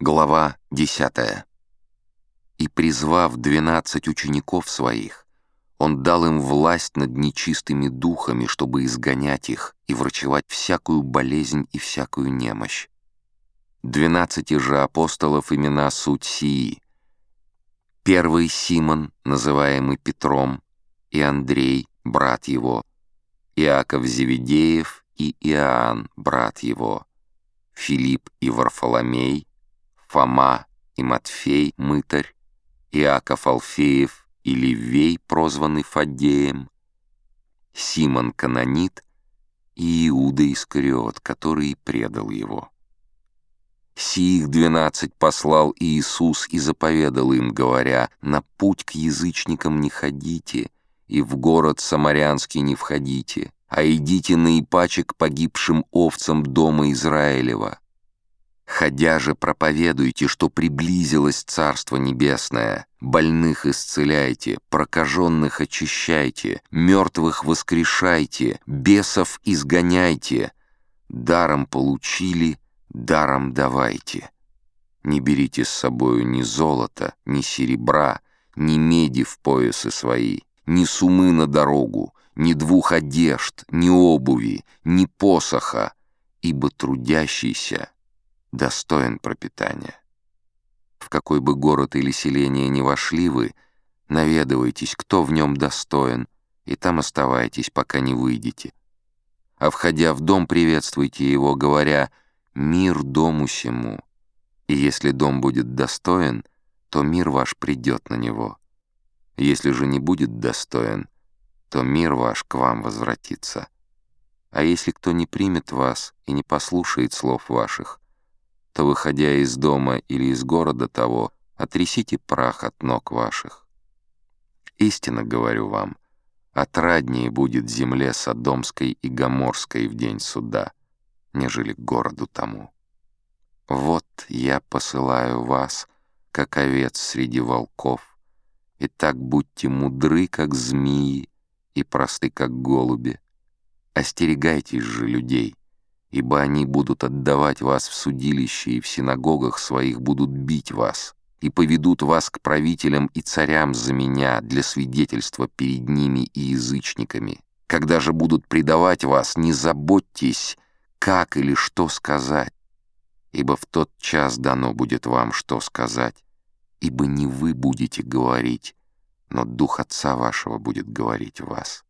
Глава 10. «И призвав двенадцать учеников своих, он дал им власть над нечистыми духами, чтобы изгонять их и врачевать всякую болезнь и всякую немощь. Двенадцати же апостолов имена суть сии. Первый Симон, называемый Петром, и Андрей, брат его, Иаков Зеведеев и Иоанн, брат его, Филипп и Варфоломей, Фома и Матфей, мытарь, Иаков Алфеев и Ливей, прозванный Фадеем, Симон Канонит и Иуда Искариот, который предал его. Сиих двенадцать послал Иисус и заповедал им, говоря, «На путь к язычникам не ходите, и в город Самарянский не входите, а идите наипаче к погибшим овцам дома Израилева. Ходя же проповедуйте, что приблизилось Царство Небесное, больных исцеляйте, прокаженных очищайте, мертвых воскрешайте, бесов изгоняйте, даром получили, даром давайте. Не берите с собою ни золота, ни серебра, ни меди в поясы свои, ни сумы на дорогу, ни двух одежд, ни обуви, ни посоха, ибо трудящийся — достоин пропитания. В какой бы город или селение ни вошли вы, наведывайтесь, кто в нем достоин, и там оставайтесь, пока не выйдете. А входя в дом, приветствуйте его, говоря «Мир дому сему». И если дом будет достоин, то мир ваш придет на него. Если же не будет достоин, то мир ваш к вам возвратится. А если кто не примет вас и не послушает слов ваших, то, выходя из дома или из города того, отрясите прах от ног ваших. Истинно говорю вам, отраднее будет земле Содомской и Гоморской в день суда, нежели городу тому. Вот я посылаю вас, как овец среди волков, и так будьте мудры, как змеи, и просты, как голуби. Остерегайтесь же людей — ибо они будут отдавать вас в судилище и в синагогах своих будут бить вас, и поведут вас к правителям и царям за меня для свидетельства перед ними и язычниками. Когда же будут предавать вас, не заботьтесь, как или что сказать, ибо в тот час дано будет вам что сказать, ибо не вы будете говорить, но Дух Отца вашего будет говорить вас.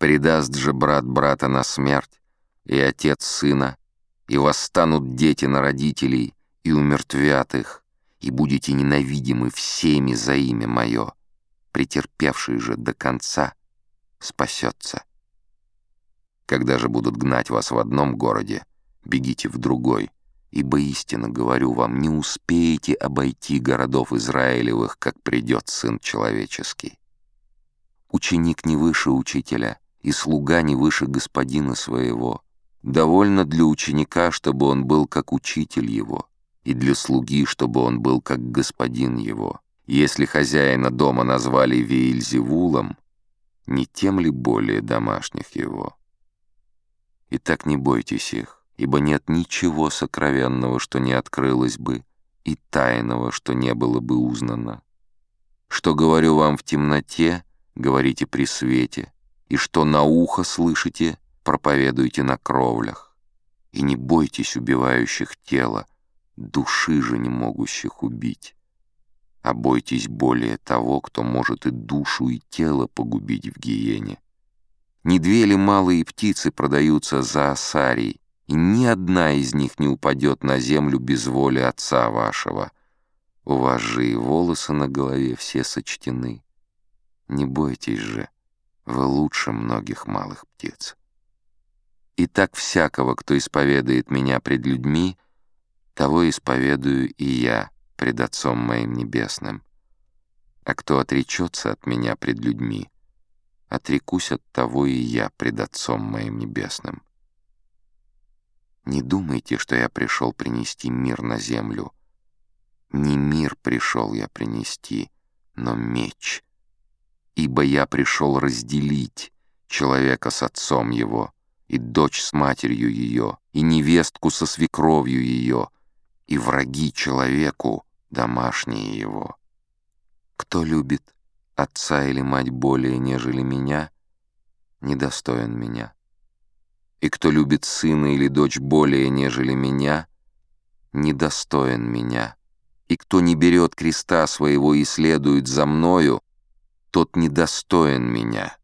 Предаст же брат брата на смерть, и отец сына, и восстанут дети на родителей, и умертвят их, и будете ненавидимы всеми за имя мое, претерпевший же до конца спасется. Когда же будут гнать вас в одном городе, бегите в другой, ибо истинно говорю вам, не успеете обойти городов Израилевых, как придет Сын Человеческий. Ученик не выше учителя, и слуга не выше господина своего — Довольно для ученика, чтобы он был как учитель его, и для слуги, чтобы он был как господин его. Если хозяина дома назвали Веильзевулом, не тем ли более домашних его? Итак, не бойтесь их, ибо нет ничего сокровенного, что не открылось бы, и тайного, что не было бы узнано. Что говорю вам в темноте, говорите при свете, и что на ухо слышите — проповедуйте на кровлях, и не бойтесь убивающих тело, души же не могущих убить, а бойтесь более того, кто может и душу, и тело погубить в гиене. Не две ли малые птицы продаются за осарий, и ни одна из них не упадет на землю без воли отца вашего. У вас же и волосы на голове все сочтены. Не бойтесь же, вы лучше многих малых птиц. И так всякого, кто исповедует меня пред людьми, того исповедую и я пред Отцом моим Небесным. А кто отречется от меня пред людьми, отрекусь от того и я пред Отцом моим Небесным. Не думайте, что я пришел принести мир на землю. Не мир пришел я принести, но меч. Ибо я пришел разделить человека с отцом его — и дочь с матерью ее, и невестку со свекровью ее, и враги человеку, домашние его. Кто любит отца или мать более, нежели меня, недостоин меня. И кто любит сына или дочь более, нежели меня, недостоин меня. И кто не берет креста своего и следует за мною, тот недостоин меня.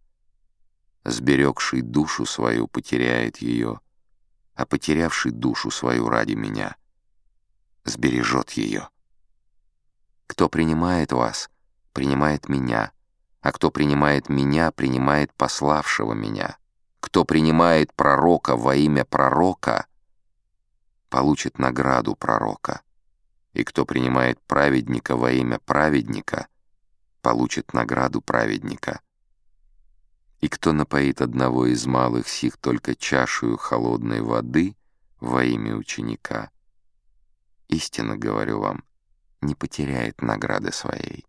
Сберегший душу свою потеряет ее, а потерявший душу свою ради меня сбережет ее. Кто принимает вас, принимает меня, а кто принимает меня, принимает пославшего меня. Кто принимает пророка во имя пророка, получит награду пророка. И кто принимает праведника во имя праведника, получит награду праведника. И кто напоит одного из малых сих только чашею холодной воды во имя ученика, истинно говорю вам, не потеряет награды своей.